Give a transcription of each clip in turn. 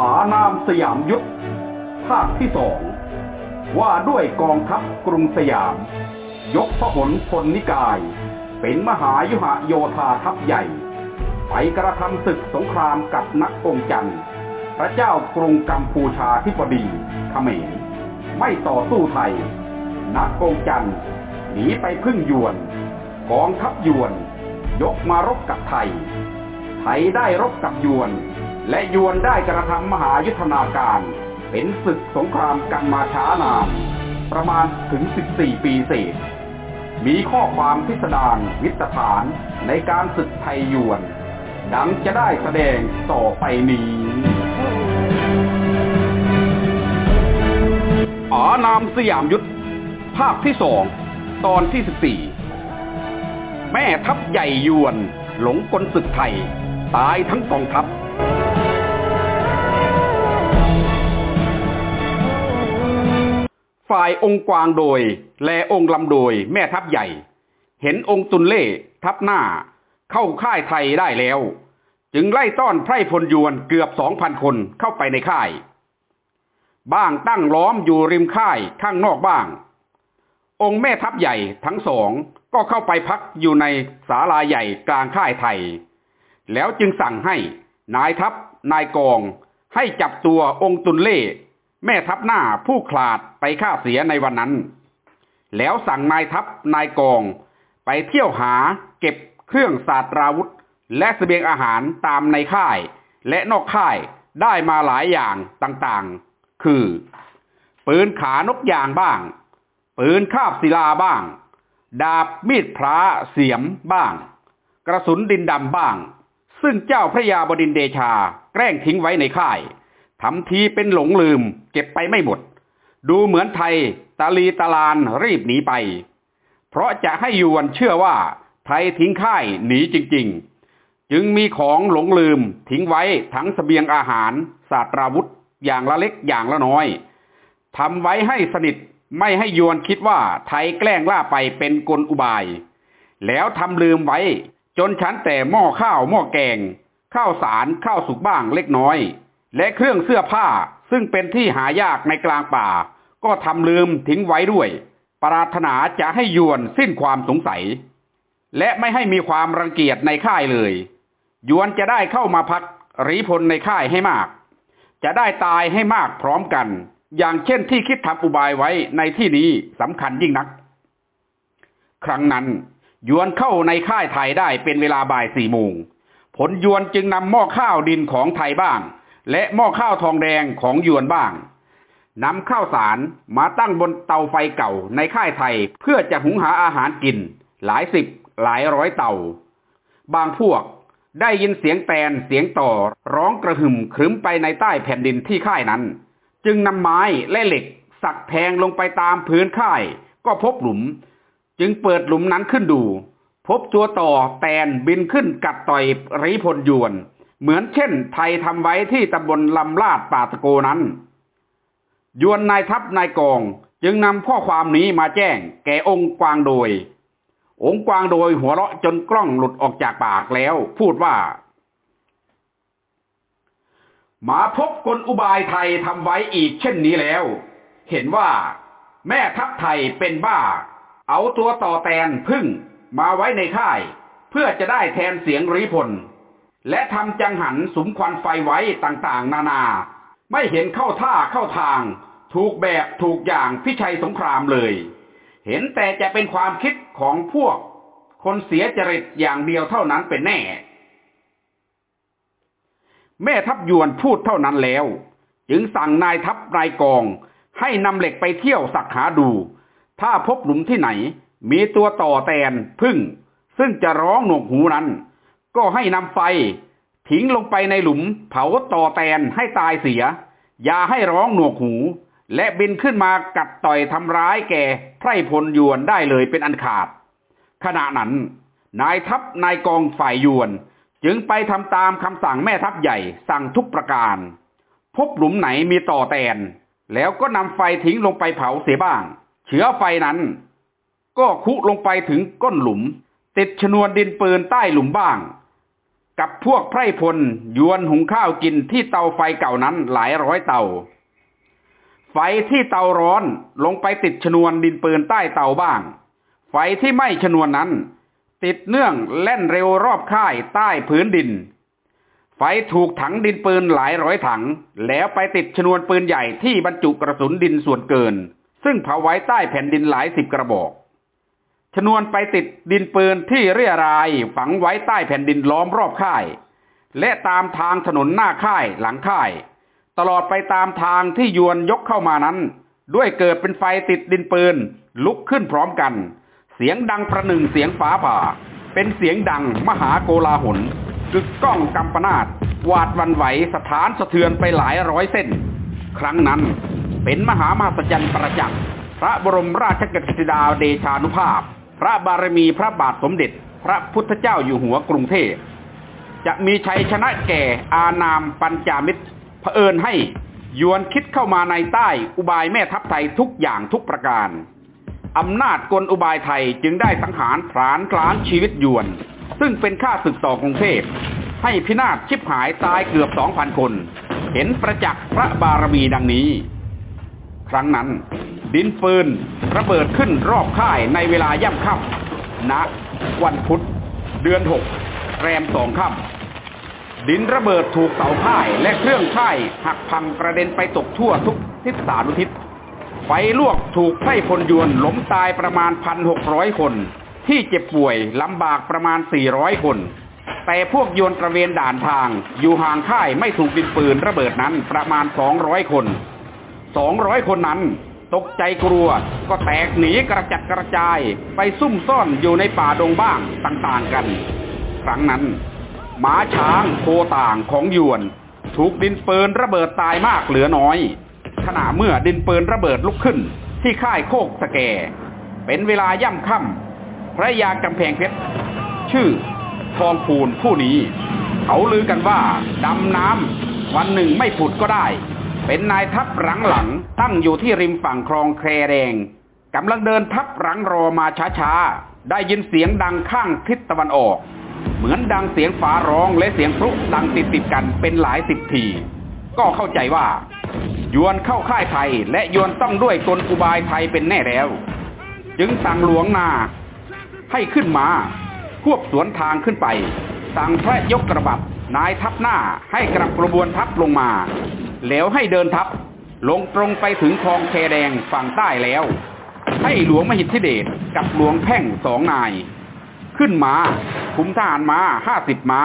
อานามสยามยุทธภาคที่สองว่าด้วยกองทัพกรุงสยาม ยกพหลพลนิกาย เป็นมหายุหโยธาทัพใหญ่ ไปกระทำศึกสงครามกับนักองจันทร์ พระเจ้ากรุงกัมพูชาธิบดีเขมร ไม่ต่อสู้ไทย นักองจันทร์หนีไปพึ่งยวน กองทัพยวน ยกมารบกับไทย ไทยได้รบกับยวน และยวนได้กระทำมหายุทธนาการ เป็นศึกสงครามกันมาช้านาน ประมาณถึง 14 ปีเศษ มีข้อความพิสดารวิตฐานในการศึกไทยยวน ดังจะได้แสดงต่อไปนี้อานามสยามยุทธภาคที่สองตอนที่สิบสี่แม่ทัพใหญ่ยวนหลงกลศึกไทย ตายทั้งกองทัพฝ่ายองค์กวางโดย แลองค์ลำโดย แม่ทัพใหญ่ เห็นองค์ตุนเล่ทัพหน้า เข้าค่ายไทยได้แล้ว จึงไล่ต้อนไพร่พลยวนเกือบสองพันคนเข้าไปในค่าย บ้างตั้งล้อมอยู่ริมค่ายข้างนอกบ้าง องค์แม่ทัพใหญ่ทั้งสองก็เข้าไปพักอยู่ในศาลาใหญ่กลางค่ายไทย แล้วจึงสั่งให้นายทัพนายกอง ให้จับตัวองค์ตุนเล่ แม่ทัพหน้าผู้ขลาดไปฆ่าเสียในวันนั้น แล้วสั่งนายทัพนายกอง ไปเที่ยวหาเก็บเครื่องศาสตราวุธ และสเสบียงอาหารตามในค่าย และนอกค่ายได้มาหลายอย่างต่างๆ คือ ปืนขานกยางบ้าง ปืนคาบศิลาบ้าง ดาบมีดพระเสียมบ้าง กระสุนดินดำบ้าง ซึ่งเจ้าพระยาบดินเดชา แกล้งทิ้งไว้ในค่ายทำทีเป็นหลงลืม เก็บไปไม่หมด ดูเหมือนไทยตาลีตาลานรีบหนีไป เพราะจะให้ยวนเชื่อว่า ไทยทิ้งค่ายหนีจริง ๆ จึงมีของหลงลืมทิ้งไว้ทั้งสเสบียงอาหารศาสตราวุธอย่างละเล็กอย่างละน้อยทำไว้ให้สนิทไม่ให้ยวนคิดว่าไทยแกล้งล่าไปเป็นกลอุบาย แล้วทำลืมไว้ จนชั้นแต่หม้อข้าวหม้อแกง ข้าวสารข้าวสุกบ้างเล็กน้อย และเครื่องเสื้อผ้าซึ่งเป็นที่หายากในกลางป่า ก็ทำลืมทิ้งไว้ด้วย ปรารถนาจะให้ยวนสิ้นความสงสัย และไม่ให้มีความรังเกียจในค่ายเลย ยวนจะได้เข้ามาพักรีพลในค่ายให้มาก จะได้ตายให้มากพร้อมกัน อย่างเช่นที่คิดทำอุบายไว้ในที่นี้สำคัญยิ่งนัก ครั้งนั้น ยวนเข้าในค่ายไทยได้เป็นเวลาบ่ายสี่โมง ผลยวนจึงนำหม้อข้าวดินของไทยบ้าง และหม้อข้าวทองแดงของยวนบ้างนำข้าวสารมาตั้งบนเตาไฟเก่าในค่ายไทยเพื่อจะหุงหาอาหารกิน หลายสิบหลายร้อยเตา บางพวกได้ยินเสียงแตนเสียงต่อร้องกระหึ่มครึ้มไปในใต้แผ่นดินที่ค่ายนั้น จึงนำไม้และเหล็ก สักแทงลงไปตามพื้นค่าย ก็พบหลุม จึงเปิดหลุมนั้นขึ้นดู พบตัวต่อแตนบินขึ้นกัดต่อยรีพลยวน เหมือนเช่น ไทยทำไว้ที่ตำบลลำลาดป่าตะโกนั้น ยวนนายทัพนายกองจึงนำข้อความนี้มาแจ้ง แก่องค์กวางโดย องค์กวางโดยหัวเราะจนกล้องหลุดออกจากปากแล้ว พูดว่ามาพบกลอุบายไทยทำไว้อีกเช่นนี้แล้ว เห็นว่า แม่ทัพไทยเป็นบ้า เอาตัวต่อแตนพึ่งมาไว้ในค่าย เพื่อจะได้แทนเสียงรีพล และทำจังหันสุมควันไฟไว้ต่างๆ นานา ไม่เห็นเข้าท่าเข้าทาง ถูกแบบถูกอย่างพิชัยสงครามเลย เห็นแต่จะเป็นความคิดของพวก คนเสียจริตอย่างเดียวเท่านั้นเป็นแน่ แม่ทัพยวนพูดเท่านั้นแล้ว จึงสั่งนายทัพนายกองให้นำเหล็กไปเที่ยวสักหาดู ถ้าพบหลุมที่ไหน มีตัวต่อแตนพึ่ง ซึ่งจะร้องหนวกหูนั้น ก็ให้นำไฟ ทิ้งลงไปในหลุม เผาต่อแตนให้ตายเสีย อย่าให้ร้องหนวกหู และบินขึ้นมากัดต่อยทำร้ายแก่ไพรพลยวนได้เลยเป็นอันขาด ขณะนั้นนายทัพนายกองฝ่ายยวน จึงไปทำตามคำสั่งแม่ทัพใหญ่สั่งทุกประการ พบหลุมไหนมีต่อแตน แล้วก็นำไฟทิ้งลงไปเผาเสียบ้าง เชื้อไฟนั้น ก็คุลงไปถึงก้นหลุม ติดชนวนดินปืนใต้หลุมบ้าง กับพวกไพรพลยวนหุงข้าวกินที่เตาไฟเก่านั้นหลายร้อยเตา ไฟที่เตาร้อนลงไปติดชนวนดินปืนใต้เตาบ้าง ไฟที่ไม้ชนวนนั้น ติดเนื่องแล่นเร็วรอบค่ายใต้พื้นดินไฟถูกถังดินปืนหลายร้อยถัง แล้วไปติดชนวนปืนใหญ่ที่บรรจุกระสุนดินส่วนเกิน ซึ่งเผาไว้ใต้แผ่นดินหลายสิบกระบอก ชนวนไปติดดินปืนที่เรียรายฝังไว้ใต้แผ่นดินล้อมรอบค่าย และตามทางถนนหน้าค่ายหลังค่าย ตลอดไปตามทางที่ยวนยกเข้ามานั้น ด้วยเกิดเป็นไฟติดดินปืน ลุกขึ้นพร้อมกัน เสียงดังประหนึ่งเสียงฟ้าผ่า เป็นเสียงดังมหาโกลาหลกึกก้องกำปนาตวาดวันไหวสถานสะเทือนไปหลายร้อยเส้น ครั้งนั้น เป็นมหามหัศจรรย์ประจักษ์พระบรมราชกฤษฎาเดชานุภาพ พระบารมีพระบาทสมเด็จ พระพุทธเจ้าอยู่หัวกรุงเทพจะมีชัยชนะแก่อานามปัญจามิตรเผอิญให้ยวนคิดเข้ามาในใต้อุบายแม่ทัพไทยทุกอย่างทุกประการอำนาจกลอุบายไทยจึงได้สังหารผลานคลานชีวิตยวน ซึ่งเป็นข้าศึกต่อกรุงเทพให้พินาศชิบหายตายเกือบสองพันคน เห็นประจักษ์พระบารมีดังนี้ ครั้งนั้น ดินปืนระเบิดขึ้นรอบค่ายในเวลาย่ำค่ำณวันพุธ เดือนหกแรมสองค่ำดินระเบิดถูกเสาค่ายและเครื่องค่ายหักพังกระเด็นไปตกทั่วทุกทิศสานุทิศไฟลวกถูกไส้พลยวนล้มตายประมาณพันหกร้อยคน ที่เจ็บป่วยลำบากประมาณสี่ร้อยคน แต่พวกยวนตระเวนด่านทาง อยู่ห่างค่ายไม่ถูกดินปืนระเบิดนั้นประมาณสองร้อยคน สองร้อยคนนั้น ตกใจกลัว ก็แตกหนีกระจัดกระจายไปซุ่มซ่อนอยู่ในป่าดงบ้างต่างๆกัน ครั้งนั้น หมาช้างโคต่างของยวน ถูกดินปืนระเบิดตายมากเหลือน้อย ขณะเมื่อดินปืนระเบิดลุกขึ้น ที่ค่ายโคกสแก เป็นเวลาย่ำค่ำพระยากำแพงเพชรชื่อทองพูนผู้นี้ เขาลือกันว่าดำน้ำวันหนึ่งไม่ผุดก็ได้ เป็นนายทัพหลังหลังตั้งอยู่ที่ริมฝั่งคลองแครแดงกำลังเดินทัพหลังรอมาช้าๆ ได้ยินเสียงดังข้างทิศตะวันออก เหมือนดังเสียงฟ้าร้องและเสียงพลุดังติดติดกันเป็นหลายสิบที ก็เข้าใจว่า ยวนเข้าค่ายไทยและยวนต้องด้วยกลอุบายไทยเป็นแน่แล้ว จึงสั่งหลวงนา ให้ขึ้นมา ควบสวนทางขึ้นไป สั่งพระยกกระบัดนายทัพหน้าให้กลับกระบวนทัพลงมา แล้วให้เดินทัพลงตรงไปถึงคลองแคแดงฝั่งใต้แล้ว ให้หลวงมหิทธิเดชกับหลวงแพ่งสองนาย ขึ้นมาคุมทหารมาห้าสิบมา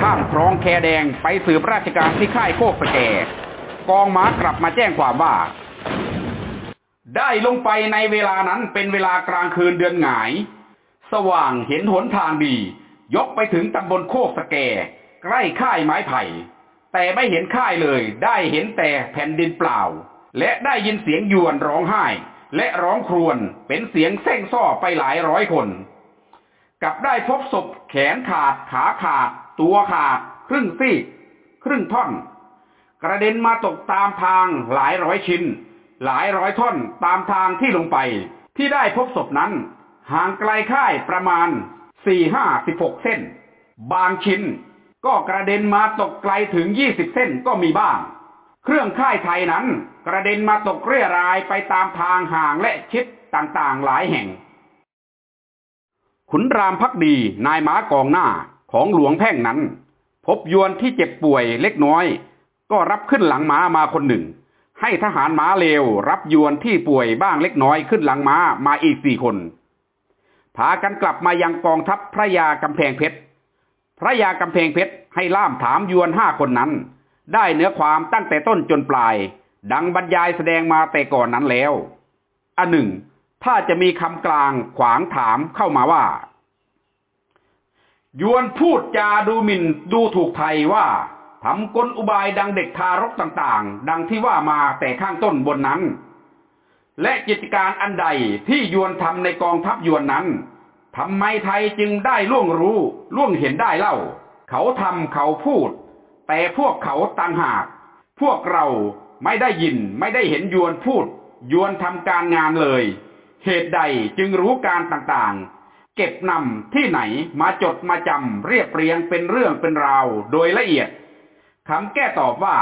ข้ามคลองแคแดงไปสืบราชการที่ค่ายโคกสแก กองม้ากลับมาแจ้งความว่า ได้ลงไปในเวลานั้นเป็นเวลากลางคืนเดือนหงาย สว่างเห็นหนทางดี ยกไปถึงตำบลโคกสแก ใกล้ค่ายไม้ไผ่ แต่ไม่เห็นค่ายเลย ได้เห็นแต่แผ่นดินเปล่า และได้ยินเสียงยวนร้องไห้ และร้องครวญเป็นเสียงเส้งซ่อไปหลายร้อยคน กลับได้พบศพแขนขาดขาขาด ตัวขาด ครึ่งซีก ครึ่งท่อน กระเด็นมาตกตามทางหลายร้อยชิ้น หลายร้อยท่อนตามทางที่ลงไป ที่ได้พบศพนั้น ห่างไกลค่ายประมาณสี่ห้าสิบหกเส้น บางชิ้น ก็กระเด็นมาตกไกลถึงยี่สิบเส้นก็มีบ้าง เครื่องค่ายไทยนั้น กระเด็นมาตกเรี่ยรายไปตามทางห่างและชิดต่างๆหลายแห่ง ขุนรามพักดีนายม้ากองหน้าของหลวงแพ่งนั้น พบยวนที่เจ็บป่วยเล็กน้อย ก็รับขึ้นหลังม้ามาคนหนึ่ง ให้ทหารม้าเลวรับยวนที่ป่วยบ้างเล็กน้อยขึ้นหลังม้ามาอีกสี่คนพากันกลับมายังกองทัพพระยากำแพงเพชร พระยากำแพงเพชรให้ล่ามถามยวนห้าคนนั้น ได้เนื้อความตั้งแต่ต้นจนปลาย ดังบรรยายแสดงมาแต่ก่อนนั้นแล้ว อันหนึ่ง ถ้าจะมีคำกลางขวางถามเข้ามาว่า ยวนพูดจาดูหมิ่นดูถูกไทยว่าทำกลอุบายดังเด็กทารกต่างๆ ดังที่ว่ามาแต่ข้างต้นบนนั้น และกิจการอันใดที่ยวนทำในกองทัพยวนนั้น ทำไมไทยจึงได้ล่วงรู้ล่วงเห็นได้เล่า เขาทำเขาพูด แต่พวกเขาต่างหาก พวกเราไม่ได้ยินไม่ได้เห็นยวนพูด ยวนทำการงานเลย เหตุใดจึงรู้การต่างๆ เก็บนำที่ไหนมาจดมาจำเรียบเรียงเป็นเรื่องเป็นราวโดยละเอียดคำแก้ตอบว่า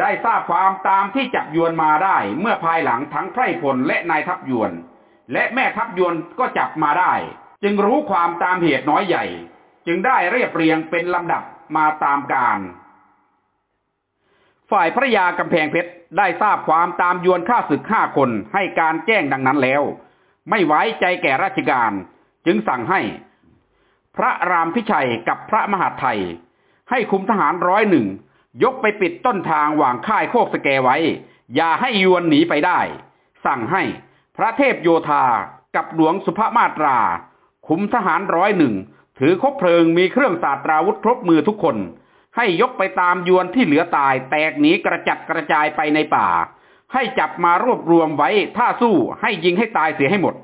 ได้ทราบความตามที่จับยวนมาได้เมื่อภายหลังทั้งไพร่พลและนายทัพยวน และแม่ทัพยวนก็จับมาได้ จึงรู้ความตามเหตุน้อยใหญ่ จึงได้เรียบเรียงเป็นลำดับมาตามการ ฝ่ายพระยากำแพงเพชรได้ทราบความตามยวนข้าศึกห้าคนให้การแจ้งดังนั้นแล้ว ไม่ไว้ใจแก่ราชการจึงสั่งให้ พระรามพิชัยกับพระมหาไทย ให้คุมทหารร้อยหนึ่งยกไปปิดต้นทางหว่างค่ายโคกสแกไว้ อย่าให้ยวนหนีไปได้ สั่งให้พระเทพโยธากับหลวงสุภมาตรา คุมทหารร้อยหนึ่งถือคบเพลิงมีเครื่องสาตราวุธครบมือทุกคน ให้ยกไปตามยวนที่เหลือตาย แตกหนีกระจัดกระจายไปในป่า ให้จับมารวบรวมไว้ ถ้าสู้ให้ยิงให้ตายเสียให้หมด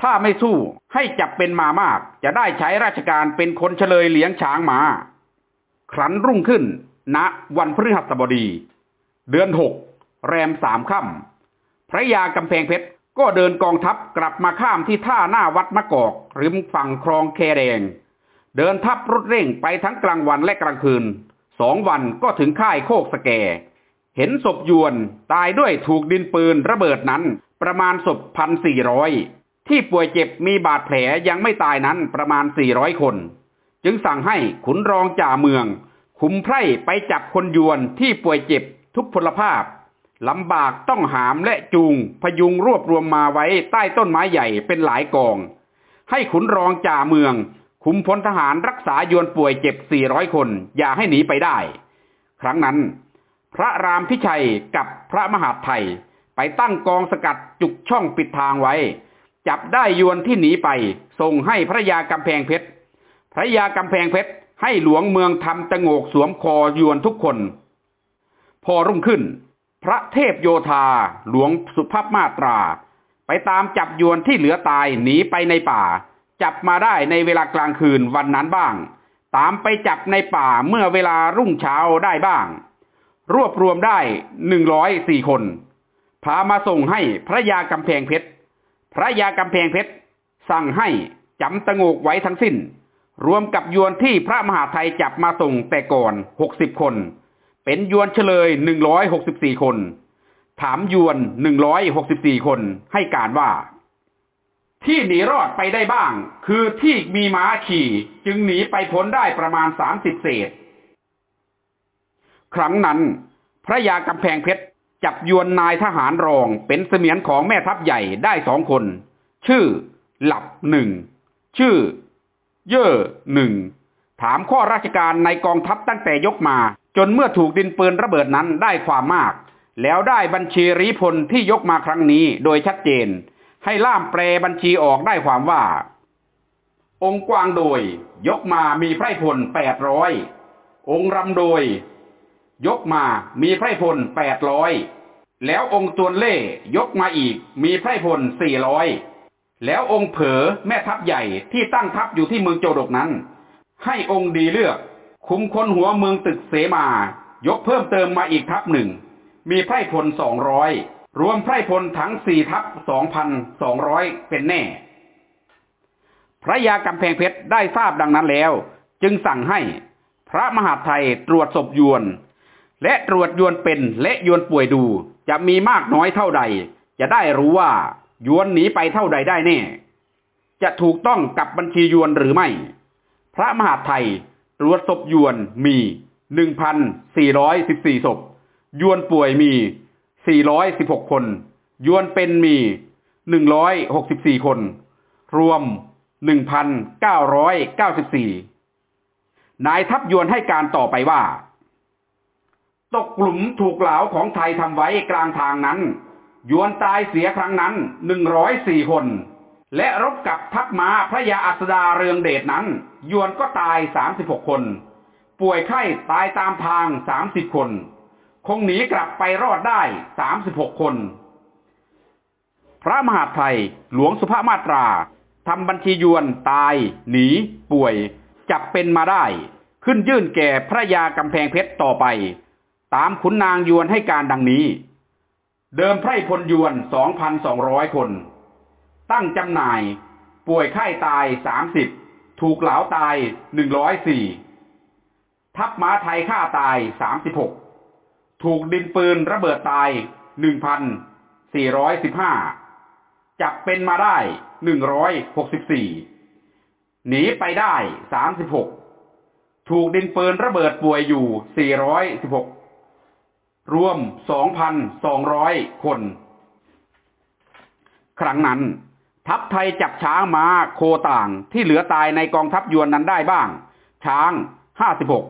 ถ้าไม่สู้ให้จับเป็นมามาก จะได้ใช้ราชการเป็นคนเฉลยเลี้ยงช้างมา ครั้นรุ่งขึ้นณวันพฤหัสบดี เดือนหกแรมสามค่ำพระยากำแพงเพชร ก็เดินกองทัพกลับมาข้ามที่ท่าหน้าวัดมะกอกริมฝั่งคลองแคแดง เดินทัพรถเร่งไปทั้งกลางวันและกลางคืนสองวันก็ถึงค่ายโคกสแก เห็นศพยวนตายด้วยถูกดินปืนระเบิดนั้นประมาณศพพันสี่ร้อยที่ป่วยเจ็บมีบาดแผลยังไม่ตายนั้นประมาณสี่ร้อยคน จึงสั่งให้ขุนรองจ่าเมืองคุมไพร่ไปจับคนยวนที่ป่วยเจ็บทุกพลภาพ ลำบากต้องหามและจูง พยุงรวบรวมมาไว้ใต้ต้นไม้ใหญ่เป็นหลายกอง ให้ขุนรองจ่าเมือง คุมพลทหารรักษายวนป่วยเจ็บ 400 คน อย่าให้หนีไปได้ ครั้งนั้น พระรามพิชัยกับพระมหาไทยไปตั้งกองสกัดจุกช่องปิดทางไว้ จับได้ยวนที่หนีไป ส่งให้พระยากำแพงเพชร พระยากำแพงเพชรให้หลวงเมืองทำตะโงกสวมคอยวนทุกคน พอรุ่งขึ้น พระเทพโยธาหลวงสุภาพมาตรา ไปตามจับยวนที่เหลือตายหนีไปในป่า จับมาได้ในเวลากลางคืนวันนั้นบ้าง ตามไปจับในป่าเมื่อเวลารุ่งเช้าได้บ้าง รวบรวมได้หนึ่งร้อยสี่คน พามาส่งให้พระยากำแพงเพชร พระยากำแพงเพชร สั่งให้จำตะโงกไว้ทั้งสิ้น รวมกับยวนที่พระมหาไทยจับมาส่งแต่ก่อนหกสิบคน เป็นยวนเฉลยหนึ่งร้อยหกสิบสี่คน ถามยวนหนึ่งร้อยหกสิบสี่คน ให้การว่า ที่หนีรอดไปได้บ้าง คือที่มีม้าขี่จึงหนีไปพ้นได้ประมาณสามสิบเศษ ครั้งนั้น พระยากำแพงเพชรจับยวนนายทหารรองเป็นเสมียนของแม่ทัพใหญ่ได้สองคน ชื่อ หลับหนึ่ง ชื่อ เย่อหนึ่ง ถามข้อราชการในกองทัพตั้งแต่ยกมา จนเมื่อถูกดินปืนระเบิดนั้นได้ความมาก แล้วได้บัญชีรีพลที่ยกมาครั้งนี้โดยชัดเจน ให้ล่ามแปลบัญชีออกได้ความว่า องค์กวางโดย ยกมามีไพรพลแปดร้อยองค์รำโดย ยกมามีไพรพลแปดร้อยแล้วองค์ตวนเล่ยกมาอีกมีไพรพลสี่ร้อยแล้วองค์เผอแม่ทัพใหญ่ที่ตั้งทัพอยู่ที่เมืองโจดกนั้น ให้องค์ดีเลือก คุมคนหัวเมืองตึกเสมา ยกเพิ่มเติมมาอีกทัพหนึ่ง มีไพร่พลสองร้อยรวมไพร่พลทั้งสี่ทัพสองพันสองร้อยเป็นแน่ พระยากำแพงเพชรได้ทราบดังนั้นแล้ว จึงสั่งให้พระมหาไทยตรวจศพยวน และตรวจยวนเป็นและยวนป่วยดู จะมีมากน้อยเท่าใด จะได้รู้ว่ายวนหนีไปเท่าใดได้แน่ จะถูกต้องกับบัญชียวนหรือไม่ พระมหาไทย รวจศพยวนมีหนึ่งพันสี่ร้อยสิบสี่ศพ ยวนป่วยมีสี่ร้อยสิบหกคน ยวนเป็นมีหนึ่งร้อยหกสิบสี่คน รวมหนึ่งพันเก้าร้อยเก้าสิบสี่นายทัพยวนให้การต่อไปว่า ตกหลุมถูกเหลาของไทยทำไว้กลางทางนั้น ยวนตายเสียครั้งนั้นหนึ่งร้อยสี่คน และรบกับทัพมาพระยาอัสดาเรืองเดชนั้น ยวนก็ตายสามสิบหกคน ป่วยไข้ตายตามทางสามสิบคน คงหนีกลับไปรอดได้สามสิบหกคน พระมหาไทยหลวงสุภามาตราทำบัญชียวนตาย หนี ป่วย จับเป็นมาได้ ขึ้นยื่นแก่พระยากำแพงเพชรต่อไป ตามขุนนางยวนให้การดังนี้ เดิมไพร่พลยวนสองพันสองร้อยคน ตั้งจำหน่าย ป่วยไข้ตายสามสิบถูกเหลาตายหนึ่งร้อยสี่ทัพม้าไทยฆ่าตายสามสิบหกถูกดินปืนระเบิดตายหนึ่งพันสี่ร้อยสิบห้าจับเป็นมาได้หนึ่งร้อยหกสิบสี่หนีไปได้สามสิบหกถูกดินปืนระเบิดป่วยอยู่สี่ร้อยสิบหกรวมสองพันสองร้อยคน ครั้งนั้น ทัพไทยจับช้างม้าโคต่างที่เหลือตายในกองทัพยวนนั้นได้บ้าง ช้างห้าสิบหก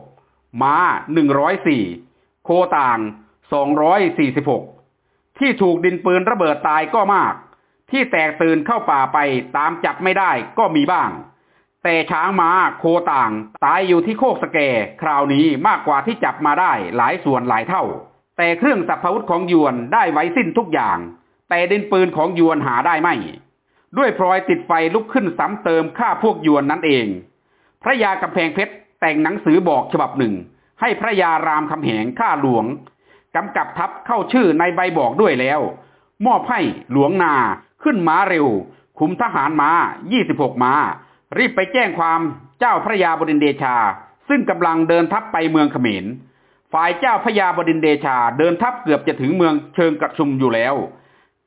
ม้าหนึ่งร้อยสี่โคต่างสองร้อยสี่สิบหกที่ถูกดินปืนระเบิดตายก็มาก ที่แตกตื่นเข้าป่าไปตามจับไม่ได้ก็มีบ้าง แต่ช้างม้าโคต่างตายอยู่ที่โคกสแกคราวนี้มากกว่าที่จับมาได้หลายส่วนหลายเท่า แต่เครื่องสัพพวุธของยวนได้ไว้สิ้นทุกอย่าง แต่ดินปืนของยวนหาได้ไม่ ด้วยพลอยติดไฟลุกขึ้นซ้ำเติมฆ่าพวกยวนนั้นเอง พระยากำแพงเพชรแต่งหนังสือบอกฉบับหนึ่ง ให้พระยารามคำแหงข้าหลวงกำกับทัพเข้าชื่อในใบบอกด้วยแล้ว มอบให้หลวงนาขึ้นม้าเร็ว คุมทหารม้า 26 ม้า รีบไปแจ้งความเจ้าพระยาบดินเดชา ซึ่งกำลังเดินทัพไปเมืองเขมร ฝ่ายเจ้าพระยาบดินเดชาเดินทัพเกือบจะถึงเมืองเชิงกระชุมอยู่แล้ว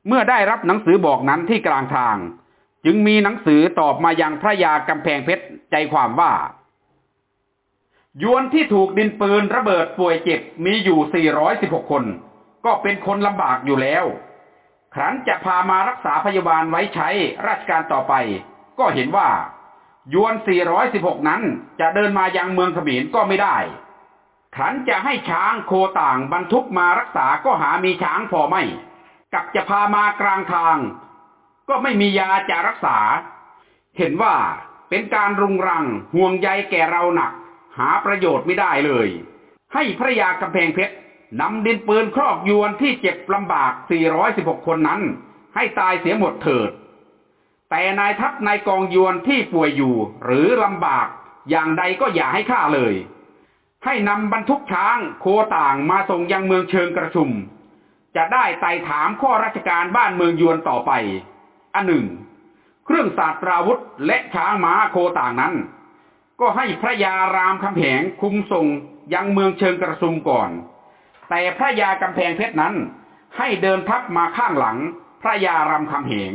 เมื่อได้รับหนังสือบอกนั้นที่กลางทาง จึงมีหนังสือตอบมายังพระยากำแพงเพชรใจความว่ายวนที่ถูกดินปืนระเบิดป่วยเจ็บมีอยู่ 416 คน ก็เป็นคนลำบากอยู่แล้ว ครั้นจะพามารักษาพยาบาลไว้ใช้ราชการต่อไป ก็เห็นว่า ยวน 416 นั้นจะเดินมายังเมืองขมรก็ไม่ได้ ครั้นจะให้ช้างโคต่างบรรทุกมารักษาก็หามีช้างพอไม่ กับจะพามากลางทาง ก็ไม่มียาจะรักษา เห็นว่าเป็นการรุงรังห่วงใยแก่เราหนัก หาประโยชน์ไม่ได้เลย ให้พระยากำแพงเพชรนำดินปืนครอบยวนที่เจ็บลำบาก 416 คนนั้น ให้ตายเสียหมดเถิด แต่นายทัพนายกองยวนที่ป่วยอยู่หรือลำบากอย่างใดก็อย่าให้ฆ่าเลย ให้นำบรรทุกช้างโคต่างมาส่งยังเมืองเชิงกระชุม จะได้ไต่ถามข้อราชการบ้านเมืองยวนต่อไป อันหนึ่ง เครื่องศาสตราวุธและช้างม้าโคต่างนั้น ก็ให้พระยารามคำแหงคุมส่งยังเมืองเชิงกระซุมก่อน แต่พระยากำแพงเพชรนั้น ให้เดินทัพมาข้างหลังพระยารามคำแหง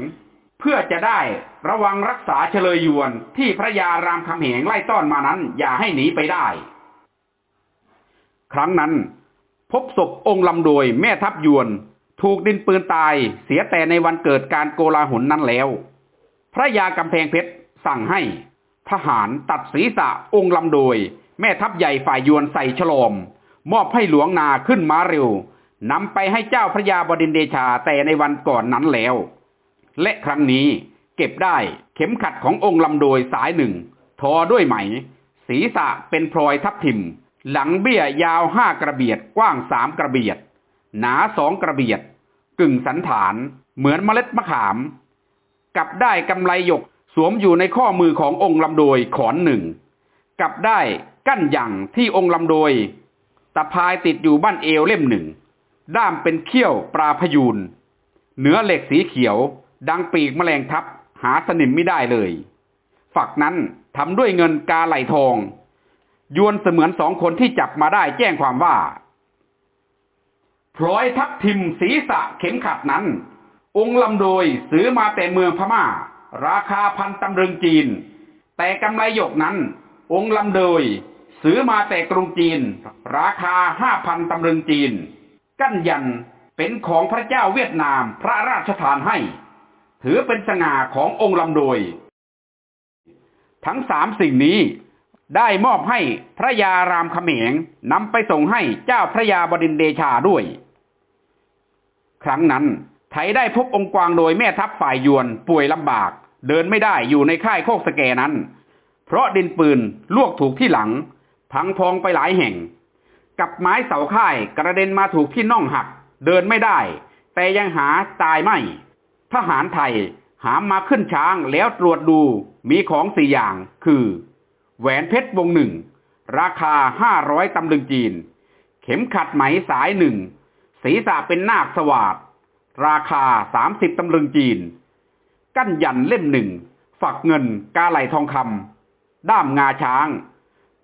เพื่อจะได้ระวังรักษาเฉลยยวนที่พระยารามคำแหงไล่ต้อนมานั้น อย่าให้หนีไปได้ ครั้งนั้น พบศพองค์ลำโดยแม่ทัพยวน ถูกดินปืนตายเสียแต่ในวันเกิดการโกลาหลนนั้นแล้ว พระยากำแพงเพชรสั่งให้ ทหารตัดศีรษะองค์ลำโดย แม่ทัพใหญ่ฝ่ายยวนใส่ฉลอม มอบให้หลวงนาขึ้นม้าเร็วนำไปให้เจ้าพระยาบดินเดชาแต่ในวันก่อนนั้นแล้ว และครั้งนี้เก็บได้เข็มขัดขององค์ลำโดยสายหนึ่ง ทอด้วยไหม ศีรษะเป็นพลอยทับทิม หลังเบี้ยยาวห้ากระเบียดกว้างสามกระเบียด หนาสองกระเบียด กึ่งสันฐาน เหมือนเมล็ดมะขาม กับได้กำไลหยกสวมอยู่ในข้อมือขององค์ลำโดยขอนหนึ่ง กับได้กั้นหยั่งที่องค์ลำโดย ตะพายติดอยู่บ้านเอวเล่มหนึ่ง ด้ามเป็นเขี้ยวปลาพยูนเนื้อเหล็กสีเขียว ดังปีกแมลงทับหาสนิมไม่ได้เลย ฝักนั้นทำด้วยเงินกาไหลทอง ยวนเสมือนสองคนที่จับมาได้แจ้งความว่าพลอยทับทิมศีรษะเข็มขัดนั้น องค์ลำโดยซื้อมาแต่เมืองพม่า ราคาพันตำลึงจีน แต่กำไรหยกนั้น องค์ลำโดยซื้อมาแต่กรุงจีน ราคาห้าพันตำลึงจีน กั้นยันเป็นของพระเจ้าเวียดนามพระราชทานให้ ถือเป็นสง่าขององค์ลำโดย ทั้งสามสิ่งนี้ ได้มอบให้พระยารามเขมงนำไปส่งให้เจ้าพระยาบดินเดชาด้วย ครั้งนั้นไทยได้พบองค์กวางโดยแม่ทัพฝ่ายยวนป่วยลำบาก เดินไม่ได้อยู่ในค่ายโคกสแกนั้น เพราะดินปืนลวกถูกที่หลัง พังพองไปหลายแห่ง กับไม้เสาค่ายกระเด็นมาถูกที่น่องหัก เดินไม่ได้ แต่ยังหาตายไม่ทหารไทยหามมาขึ้นช้างแล้วตรวจดูมีของสี่อย่างคือ แหวนเพชรวงหนึ่ง ราคาห้าร้อยตำลึงจีน เข็มขัดไหมสายหนึ่ง ศีรษะเป็นนาคสวาดราคาสามสิบตำลึงจีน กั้นยันเล่มหนึ่ง ฝักเงินกาไหลทองคำด้ามงาช้าง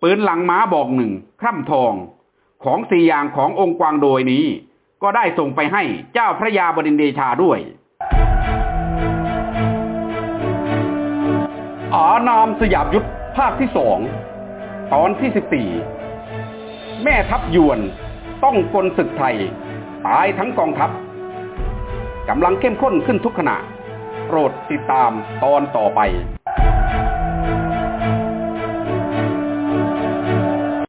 ปืนหลังม้าบอกหนึ่ง คร่ำทอง ของสี่อย่างขององค์กวางโดยนี้ ก็ได้ส่งไปให้เจ้าพระยาบดินเดชาด้วยอานามสยามยุทธ ภาคที่สองตอนที่สิบสี่แม่ทัพยวนต้องกลศึกไทย ตายทั้งกองทัพกำลังเข้มข้นขึ้นทุกขณะ โปรดติดตามตอนต่อไป